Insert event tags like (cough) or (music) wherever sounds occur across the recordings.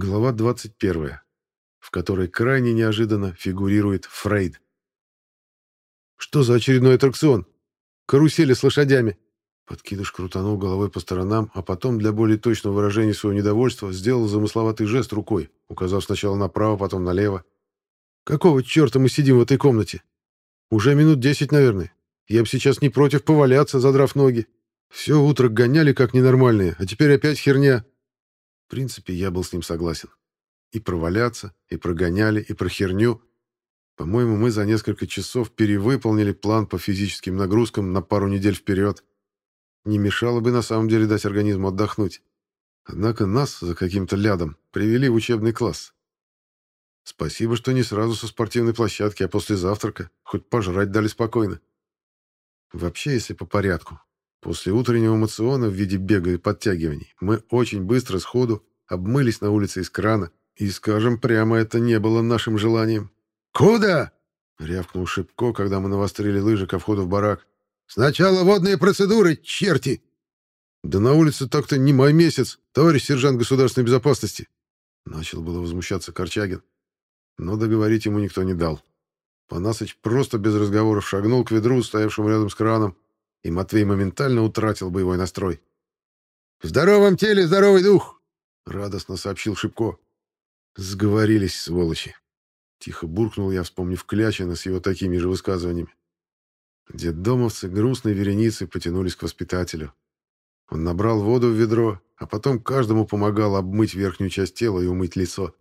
Глава 21, в которой крайне неожиданно фигурирует Фрейд. «Что за очередной аттракцион? Карусели с лошадями!» Подкидыш крутанул головой по сторонам, а потом для более точного выражения своего недовольства сделал замысловатый жест рукой, указав сначала направо, потом налево. «Какого черта мы сидим в этой комнате? Уже минут десять, наверное. Я бы сейчас не против поваляться, задрав ноги. Все утро гоняли как ненормальные, а теперь опять херня». В принципе, я был с ним согласен. И проваляться, и прогоняли, и про херню. По-моему, мы за несколько часов перевыполнили план по физическим нагрузкам на пару недель вперед. Не мешало бы на самом деле дать организму отдохнуть. Однако нас за каким-то лядом привели в учебный класс. Спасибо, что не сразу со спортивной площадки, а после завтрака. Хоть пожрать дали спокойно. Вообще, если по порядку. После утреннего мациона в виде бега и подтягиваний мы очень быстро сходу обмылись на улице из крана, и, скажем прямо, это не было нашим желанием. «Куда?» — рявкнул Шипко, когда мы навострили лыжи ко входу в барак. Сначала водные процедуры, черти!» «Да на улице так-то не мой месяц, товарищ сержант государственной безопасности!» Начал было возмущаться Корчагин. Но договорить ему никто не дал. Панасыч просто без разговоров шагнул к ведру, стоявшему рядом с краном, и Матвей моментально утратил боевой настрой. «В здоровом теле здоровый дух!» — радостно сообщил Шипко. «Сговорились, сволочи!» Тихо буркнул я, вспомнив Клячина с его такими же высказываниями. Детдомовцы грустной вереницей потянулись к воспитателю. Он набрал воду в ведро, а потом каждому помогал обмыть верхнюю часть тела и умыть лицо.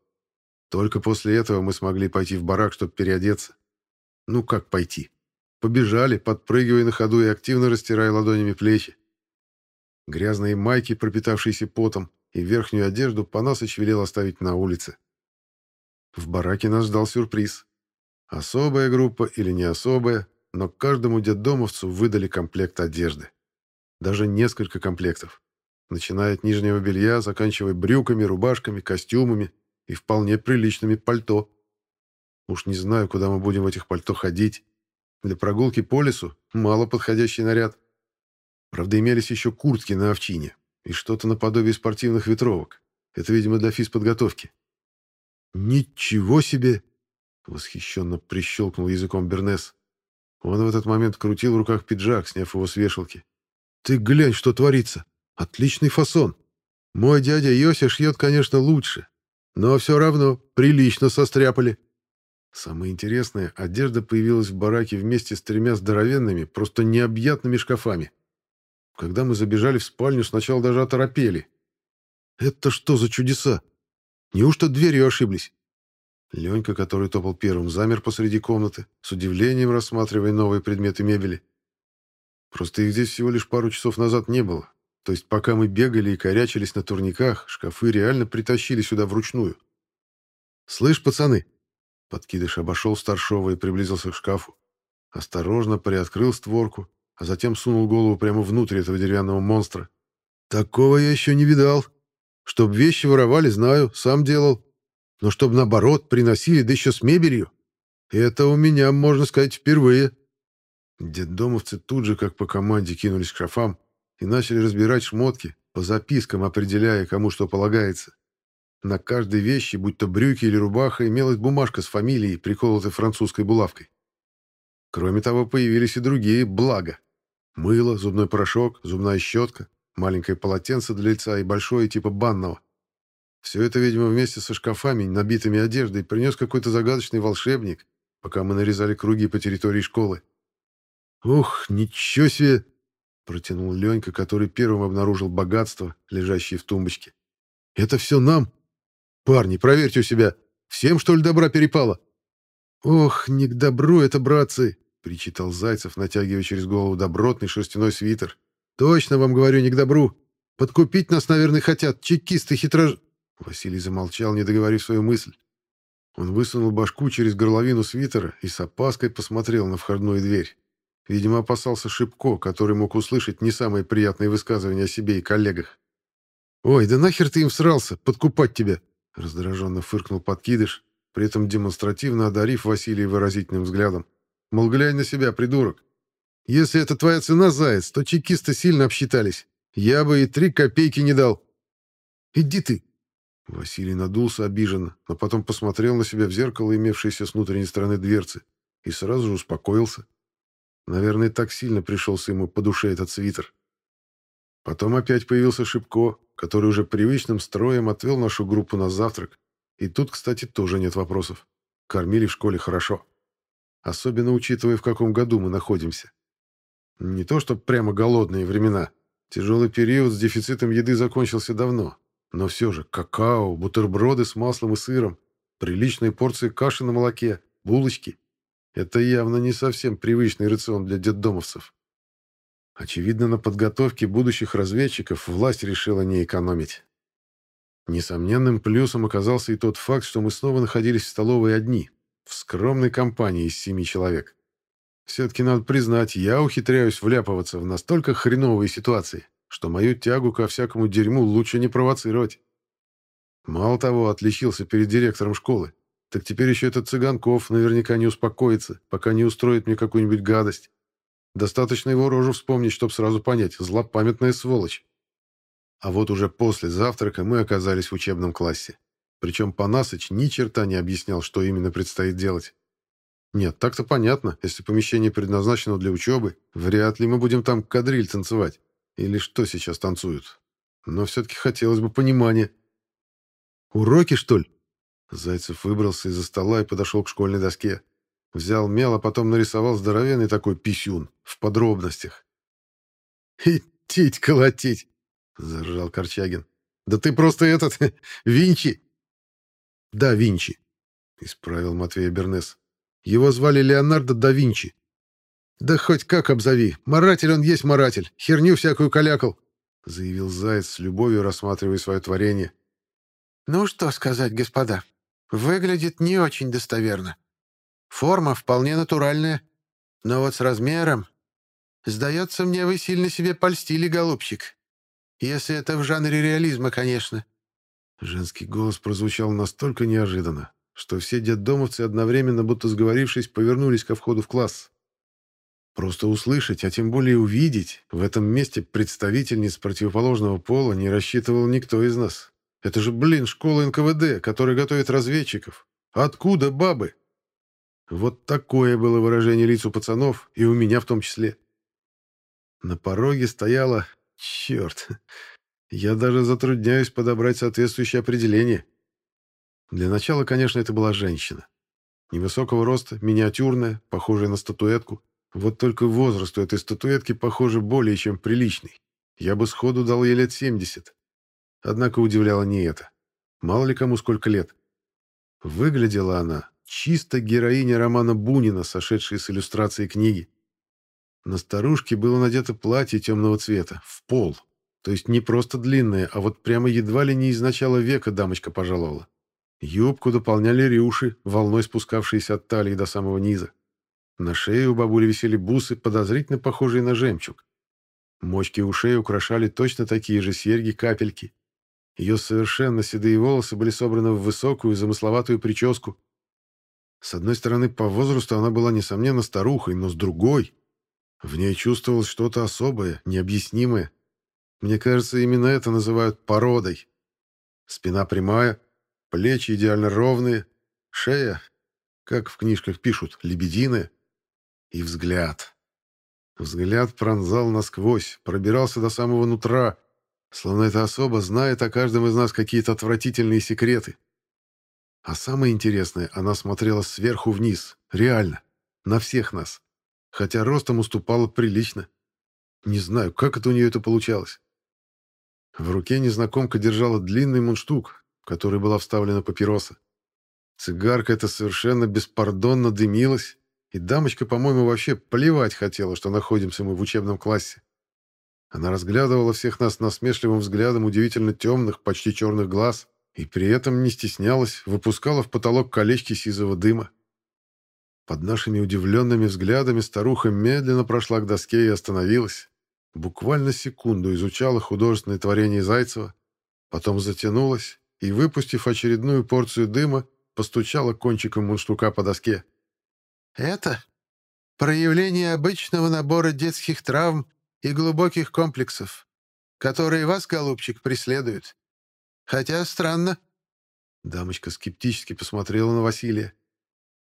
Только после этого мы смогли пойти в барак, чтобы переодеться. Ну как пойти? Побежали, подпрыгивая на ходу и активно растирая ладонями плечи. Грязные майки, пропитавшиеся потом, и верхнюю одежду Панасыч велел оставить на улице. В бараке нас ждал сюрприз. Особая группа или не особая, но каждому детдомовцу выдали комплект одежды. Даже несколько комплектов. Начиная от нижнего белья, заканчивая брюками, рубашками, костюмами и вполне приличными пальто. Уж не знаю, куда мы будем в этих пальто ходить. Для прогулки по лесу мало подходящий наряд. Правда, имелись еще куртки на овчине и что-то наподобие спортивных ветровок. Это, видимо, для физподготовки. «Ничего себе!» — восхищенно прищелкнул языком Бернес. Он в этот момент крутил в руках пиджак, сняв его с вешалки. «Ты глянь, что творится! Отличный фасон! Мой дядя Йося шьет, конечно, лучше, но все равно прилично состряпали». Самое интересное, одежда появилась в бараке вместе с тремя здоровенными, просто необъятными шкафами. Когда мы забежали в спальню, сначала даже оторопели. «Это что за чудеса? Неужто дверью ошиблись?» Ленька, который топал первым, замер посреди комнаты, с удивлением рассматривая новые предметы мебели. Просто их здесь всего лишь пару часов назад не было. То есть пока мы бегали и корячились на турниках, шкафы реально притащили сюда вручную. «Слышь, пацаны!» Подкидыш обошел старшего и приблизился к шкафу. Осторожно приоткрыл створку, а затем сунул голову прямо внутрь этого деревянного монстра. «Такого я еще не видал. Чтоб вещи воровали, знаю, сам делал. Но чтобы, наоборот, приносили, да еще с мебелью, это у меня, можно сказать, впервые. Детдомовцы тут же, как по команде, кинулись к шкафам и начали разбирать шмотки, по запискам определяя, кому что полагается. На каждой вещи, будь то брюки или рубаха, имелась бумажка с фамилией, приколотой французской булавкой. Кроме того, появились и другие блага. Мыло, зубной порошок, зубная щетка, маленькое полотенце для лица и большое типа банного. Все это, видимо, вместе со шкафами, набитыми одеждой, принес какой-то загадочный волшебник, пока мы нарезали круги по территории школы. «Ух, ничего себе!» — протянул Ленька, который первым обнаружил богатство, лежащее в тумбочке. «Это все нам? Парни, проверьте у себя. Всем, что ли, добра перепало?» «Ох, не к добру это, братцы!» — причитал Зайцев, натягивая через голову добротный шерстяной свитер. «Точно вам говорю, не к добру. Подкупить нас, наверное, хотят чекисты хитрож...» Василий замолчал, не договорив свою мысль. Он высунул башку через горловину свитера и с опаской посмотрел на входную дверь. Видимо, опасался Шипко, который мог услышать не самые приятные высказывания о себе и коллегах. «Ой, да нахер ты им всрался, подкупать тебя!» Раздраженно фыркнул подкидыш, при этом демонстративно одарив Василия выразительным взглядом. «Мол, глянь на себя, придурок! Если это твоя цена, заяц, то чекисты сильно обсчитались. Я бы и три копейки не дал!» «Иди ты!» Василий надулся обиженно, но потом посмотрел на себя в зеркало, имевшееся с внутренней стороны дверцы, и сразу же успокоился. Наверное, так сильно пришелся ему по душе этот свитер. Потом опять появился Шипко, который уже привычным строем отвел нашу группу на завтрак. И тут, кстати, тоже нет вопросов. Кормили в школе хорошо. Особенно учитывая, в каком году мы находимся. Не то, что прямо голодные времена. Тяжелый период с дефицитом еды закончился давно. Но все же какао, бутерброды с маслом и сыром, приличные порции каши на молоке, булочки — это явно не совсем привычный рацион для детдомовцев. Очевидно, на подготовке будущих разведчиков власть решила не экономить. Несомненным плюсом оказался и тот факт, что мы снова находились в столовой одни, в скромной компании из семи человек. Все-таки надо признать, я ухитряюсь вляпываться в настолько хреновые ситуации, что мою тягу ко всякому дерьму лучше не провоцировать. Мало того, отличился перед директором школы, так теперь еще этот Цыганков наверняка не успокоится, пока не устроит мне какую-нибудь гадость. Достаточно его рожу вспомнить, чтобы сразу понять, злопамятная сволочь. А вот уже после завтрака мы оказались в учебном классе. Причем Панасыч ни черта не объяснял, что именно предстоит делать. Нет, так-то понятно, если помещение предназначено для учебы, вряд ли мы будем там кадриль танцевать. Или что сейчас танцуют. Но все-таки хотелось бы понимания. «Уроки, что ли?» Зайцев выбрался из-за стола и подошел к школьной доске. Взял мел, а потом нарисовал здоровенный такой писюн, в подробностях. «Идтить, колотить!» — заржал Корчагин. «Да ты просто этот, (laughs) Винчи!» «Да, Винчи», — исправил Матвей Бернес. «Его звали Леонардо да Винчи». «Да хоть как обзови, маратель он есть маратель, херню всякую калякал», — заявил Заяц с любовью, рассматривая свое творение. «Ну что сказать, господа, выглядит не очень достоверно. Форма вполне натуральная, но вот с размером... Сдается мне, вы сильно себе польстили, голубчик. Если это в жанре реализма, конечно». Женский голос прозвучал настолько неожиданно, что все детдомовцы одновременно, будто сговорившись, повернулись ко входу в класс. Просто услышать, а тем более увидеть, в этом месте представительниц противоположного пола не рассчитывал никто из нас. Это же, блин, школа НКВД, которая готовит разведчиков. Откуда бабы? Вот такое было выражение лиц у пацанов, и у меня в том числе. На пороге стояла... Черт, (laughs) я даже затрудняюсь подобрать соответствующее определение. Для начала, конечно, это была женщина. Невысокого роста, миниатюрная, похожая на статуэтку. Вот только возраст у этой статуэтки, похоже, более чем приличный. Я бы сходу дал ей лет 70. Однако удивляло не это. Мало ли кому сколько лет. Выглядела она чисто героиня романа Бунина, сошедшей с иллюстрацией книги. На старушке было надето платье темного цвета, в пол, то есть не просто длинная, а вот прямо едва ли не из начала века дамочка пожаловала. Юбку дополняли рюши, волной спускавшиеся от талии до самого низа. На шее у бабули висели бусы, подозрительно похожие на жемчуг. Мочки ушей украшали точно такие же серьги-капельки. Ее совершенно седые волосы были собраны в высокую замысловатую прическу. С одной стороны, по возрасту она была, несомненно, старухой, но с другой... В ней чувствовалось что-то особое, необъяснимое, мне кажется, именно это называют породой. Спина прямая, плечи идеально ровные, шея, как в книжках пишут, лебединая, и взгляд. Взгляд пронзал насквозь, пробирался до самого нутра, словно эта особа знает о каждом из нас какие-то отвратительные секреты. А самое интересное, она смотрела сверху вниз, реально, на всех нас, хотя ростом уступала прилично. Не знаю, как это у нее это получалось. В руке незнакомка держала длинный мундштук, в который была вставлена папироса. Цигарка эта совершенно беспардонно дымилась, и дамочка, по-моему, вообще плевать хотела, что находимся мы в учебном классе. Она разглядывала всех нас насмешливым взглядом удивительно темных, почти черных глаз, и при этом не стеснялась, выпускала в потолок колечки сизого дыма. Под нашими удивленными взглядами старуха медленно прошла к доске и остановилась, буквально секунду изучала художественное творение Зайцева, потом затянулась и, выпустив очередную порцию дыма, постучала кончиком мундштука по доске. «Это проявление обычного набора детских травм и глубоких комплексов, которые вас, голубчик, преследуют. Хотя странно, Дамочка скептически посмотрела на Василия.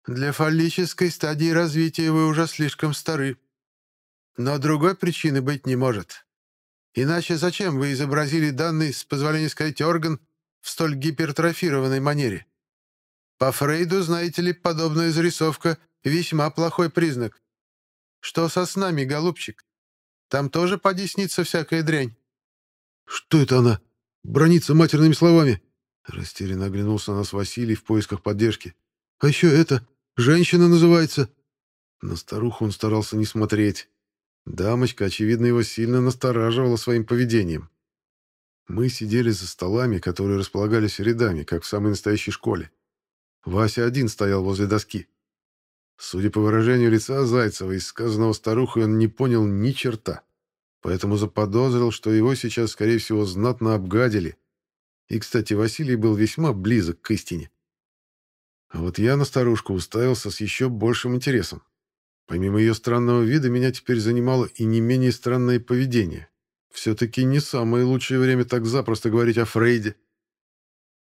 «Для фаллической стадии развития вы уже слишком стары. Но другой причины быть не может. Иначе зачем вы изобразили данный, с позволения сказать, орган в столь гипертрофированной манере? По Фрейду, знаете ли, подобная зарисовка — весьма плохой признак. Что со снами, голубчик? Там тоже поди снится всякая дрянь». «Что это она? Бронится матерными словами?» Растерянно оглянулся на нас Василий в поисках поддержки. «А еще это... Женщина называется...» На старуху он старался не смотреть. Дамочка, очевидно, его сильно настораживала своим поведением. Мы сидели за столами, которые располагались рядами, как в самой настоящей школе. Вася один стоял возле доски. Судя по выражению лица Зайцева, из сказанного старухой он не понял ни черта, поэтому заподозрил, что его сейчас, скорее всего, знатно обгадили. И, кстати, Василий был весьма близок к истине. А вот я на старушку уставился с еще большим интересом. Помимо ее странного вида, меня теперь занимало и не менее странное поведение. Все-таки не самое лучшее время так запросто говорить о Фрейде.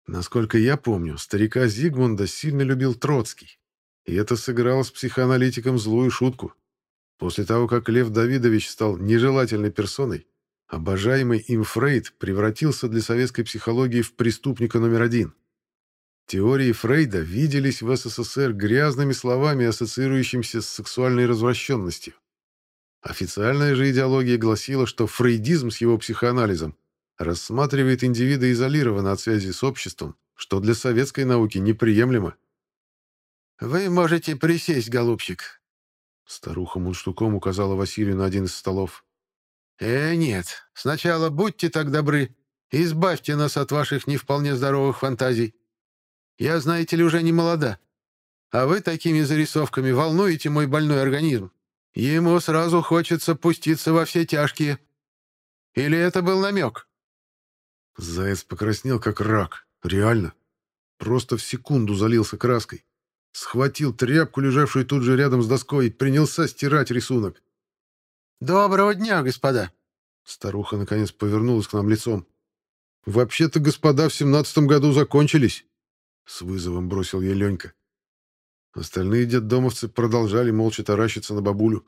Насколько я помню, старика Зигмунда сильно любил Троцкий. И это сыграло с психоаналитиком злую шутку. После того, как Лев Давидович стал нежелательной персоной, обожаемый им Фрейд превратился для советской психологии в преступника номер один. Теории Фрейда виделись в СССР грязными словами, ассоциирующимися с сексуальной развращенностью. Официальная же идеология гласила, что фрейдизм с его психоанализом рассматривает индивида изолированно от связи с обществом, что для советской науки неприемлемо. «Вы можете присесть, голубчик», — старуха мундштуком указала Василию на один из столов. «Э, нет, сначала будьте так добры, избавьте нас от ваших не вполне здоровых фантазий. Я, знаете ли, уже не молода. А вы такими зарисовками волнуете мой больной организм. Ему сразу хочется пуститься во все тяжкие. Или это был намек?» Заяц покраснел, как рак. Реально. Просто в секунду залился краской. Схватил тряпку, лежавшую тут же рядом с доской, и принялся стирать рисунок. «Доброго дня, господа!» Старуха наконец повернулась к нам лицом. «Вообще-то, господа, в семнадцатом году закончились!» С вызовом бросил ей Ленька. Остальные детдомовцы продолжали молча таращиться на бабулю.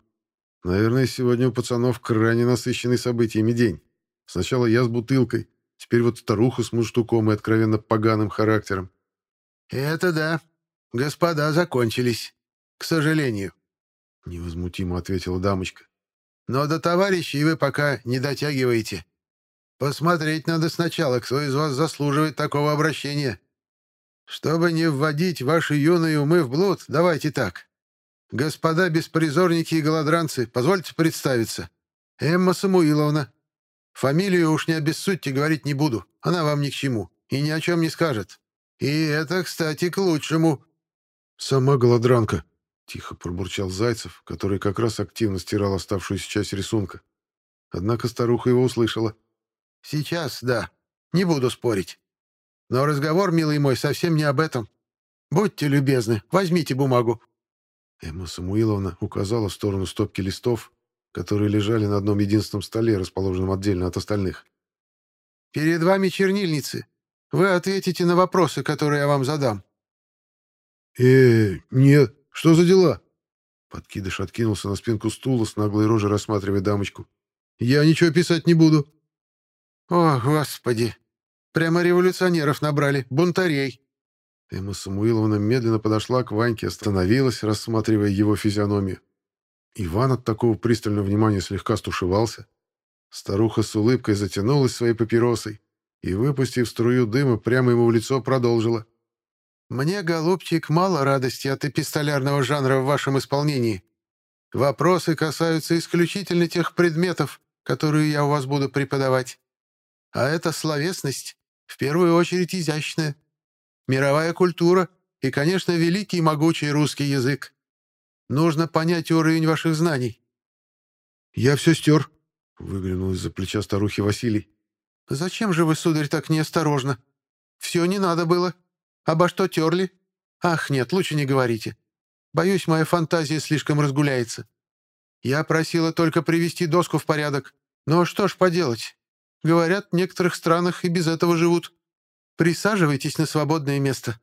Наверное, сегодня у пацанов крайне насыщенный событиями день. Сначала я с бутылкой, теперь вот старуха с мундштуком и откровенно поганым характером. «Это да. Господа закончились. К сожалению», — невозмутимо ответила дамочка. «Но до товарищей вы пока не дотягиваете. Посмотреть надо сначала, кто из вас заслуживает такого обращения». Чтобы не вводить ваши юные умы в блуд, давайте так. Господа беспризорники и голодранцы, позвольте представиться. Эмма Самуиловна. Фамилию уж не обессудьте, говорить не буду. Она вам ни к чему и ни о чем не скажет. И это, кстати, к лучшему». «Сама голодранка», — тихо пробурчал Зайцев, который как раз активно стирал оставшуюся часть рисунка. Однако старуха его услышала. «Сейчас, да. Не буду спорить. Но разговор, милый мой, совсем не об этом. Будьте любезны, возьмите бумагу». Эмма Самуиловна указала в сторону стопки листов, которые лежали на одном единственном столе, расположенном отдельно от остальных. «Перед вами чернильницы. Вы ответите на вопросы, которые я вам задам». «Э, нет, что за дела?» Подкидыш откинулся на спинку стула с наглой рожей, рассматривая дамочку. «Я ничего писать не буду». «О, Господи!» Прямо революционеров набрали, бунтарей». Эмма Самуиловна медленно подошла к Ваньке, остановилась, рассматривая его физиономию. Иван от такого пристального внимания слегка стушевался. Старуха с улыбкой затянулась своей папиросой и, выпустив струю дыма, прямо ему в лицо продолжила. «Мне, голубчик, мало радости от эпистолярного жанра в вашем исполнении. Вопросы касаются исключительно тех предметов, которые я у вас буду преподавать. А это словесность в первую очередь изящная. Мировая культура и, конечно, великий и могучий русский язык. Нужно понять уровень ваших знаний». «Я все стер», — выглянул из-за плеча старухи Василий. «Зачем же вы, сударь, так неосторожно? Все не надо было. Обо что терли? Ах, нет, лучше не говорите. Боюсь, моя фантазия слишком разгуляется. Я просила только привести доску в порядок. Но что ж поделать? Говорят, в некоторых странах и без этого живут. Присаживайтесь на свободное место».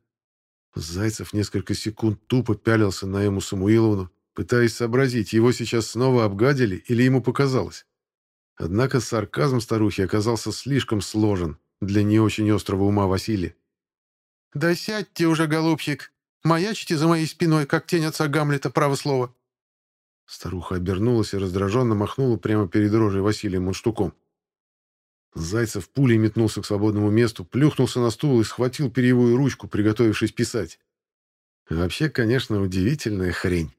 Зайцев несколько секунд тупо пялился на Эму Самуиловну, пытаясь сообразить, его сейчас снова обгадили или ему показалось. Однако сарказм старухи оказался слишком сложен для не очень острого ума Василия. «Да сядьте уже, голубчик! Маячите за моей спиной, как тень отца Гамлета, право слово!» Старуха обернулась и раздраженно махнула прямо перед рожей Василием Мунштуком. Зайцев пулей метнулся к свободному месту, плюхнулся на стул и схватил перьевую ручку, приготовившись писать. Вообще, конечно, удивительная хрень.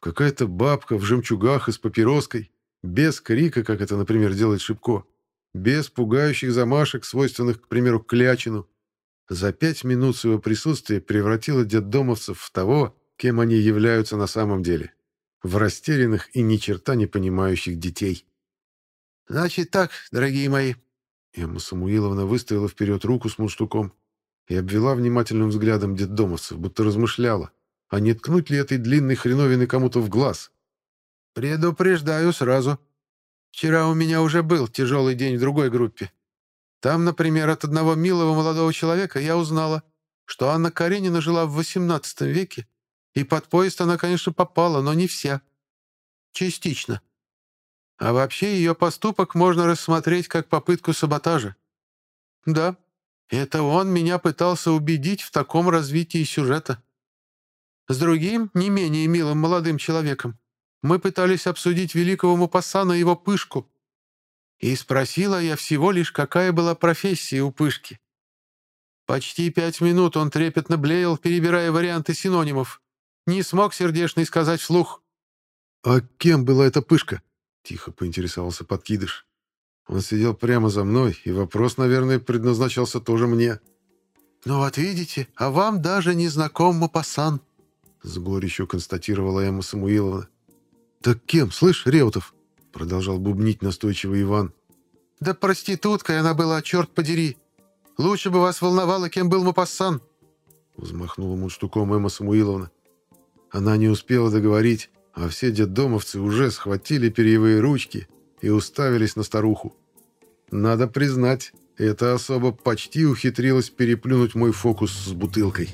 Какая-то бабка в жемчугах и с папироской, без крика, как это, например, делает Шипко, без пугающих замашек, свойственных, к примеру, Клячину. За пять минут своего присутствия превратила детдомовцев в того, кем они являются на самом деле. В растерянных и ни черта не понимающих детей. «Значит так, дорогие мои». Эмма Самуиловна выставила вперед руку с мундштуком и обвела внимательным взглядом детдомовцев, будто размышляла, а не ткнуть ли этой длинной хреновины кому-то в глаз. «Предупреждаю сразу. Вчера у меня уже был тяжелый день в другой группе. Там, например, от одного милого молодого человека я узнала, что Анна Каренина жила в XVIII веке, и под поезд она, конечно, попала, но не вся. Частично. А вообще ее поступок можно рассмотреть как попытку саботажа. Да, это он меня пытался убедить в таком развитии сюжета. С другим, не менее милым молодым человеком, мы пытались обсудить великого Мупассана и его пышку. И спросила я всего лишь, какая была профессия у пышки. Почти пять минут он трепетно блеял, перебирая варианты синонимов. Не смог сердечный сказать вслух. «А кем была эта пышка?» Тихо поинтересовался подкидыш. Он сидел прямо за мной, и вопрос, наверное, предназначался тоже мне. «Ну вот видите, а вам даже не знаком Мапасан», — с горечью констатировала Эмма Самуиловна. «Так кем, слышь, Реутов?» — продолжал бубнить настойчиво Иван. «Да проституткой она была, черт подери! Лучше бы вас волновало, кем был Мапасан!» Взмахнула мундштуком Эмма Самуиловна. Она не успела договорить, а все детдомовцы уже схватили перьевые ручки и уставились на старуху. Надо признать, эта особа почти ухитрилась переплюнуть мой фокус с бутылкой.